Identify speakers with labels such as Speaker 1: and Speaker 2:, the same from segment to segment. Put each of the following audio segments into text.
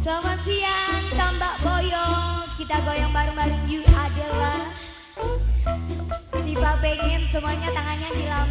Speaker 1: Selamat siang tambak boyong Kita goyang bareng-bareng you adalah. Siva pengen semuanya tangannya dilambai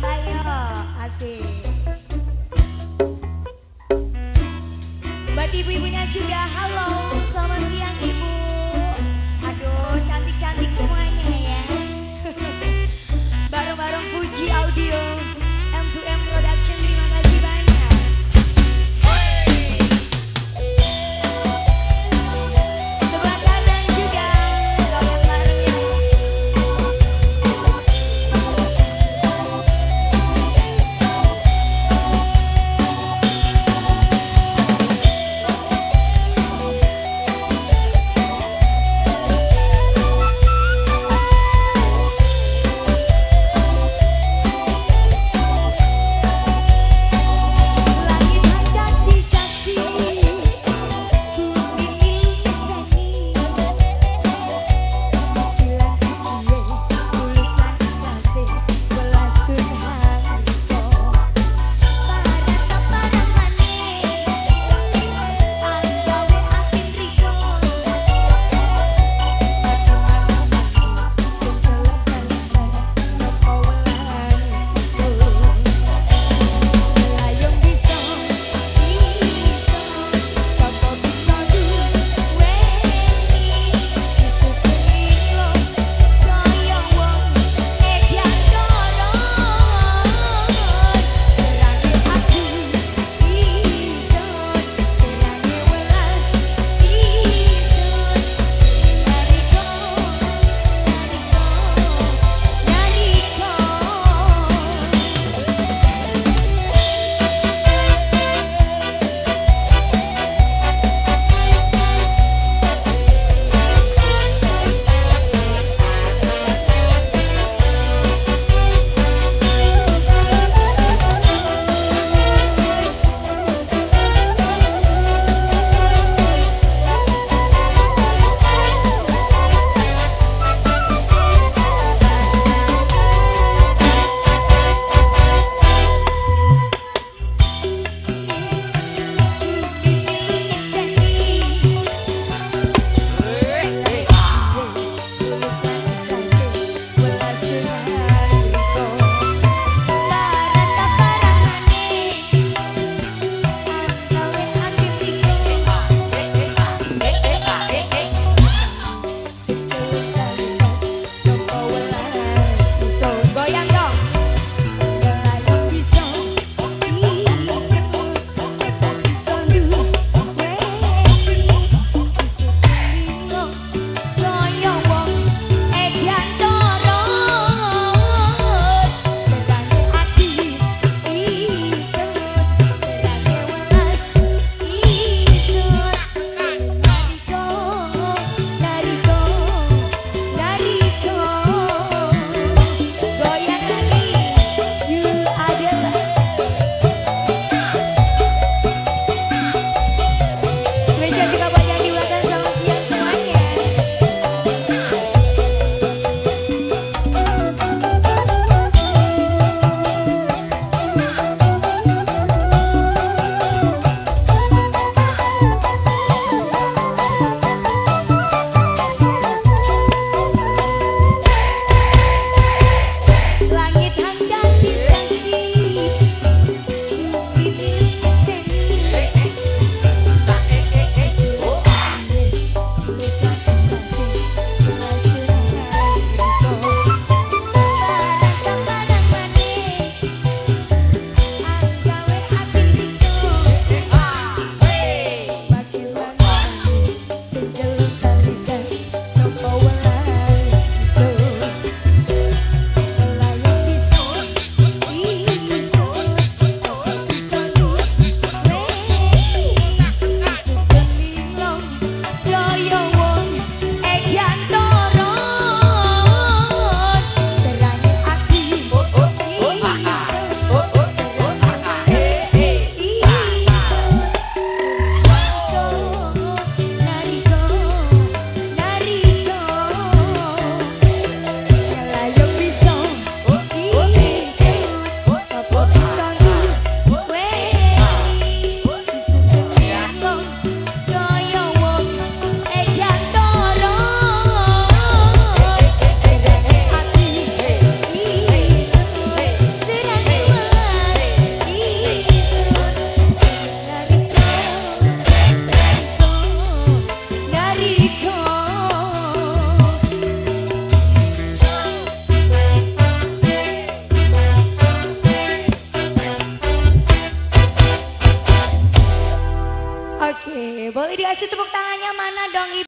Speaker 1: dikasih tepuk tangannya mana dong ibu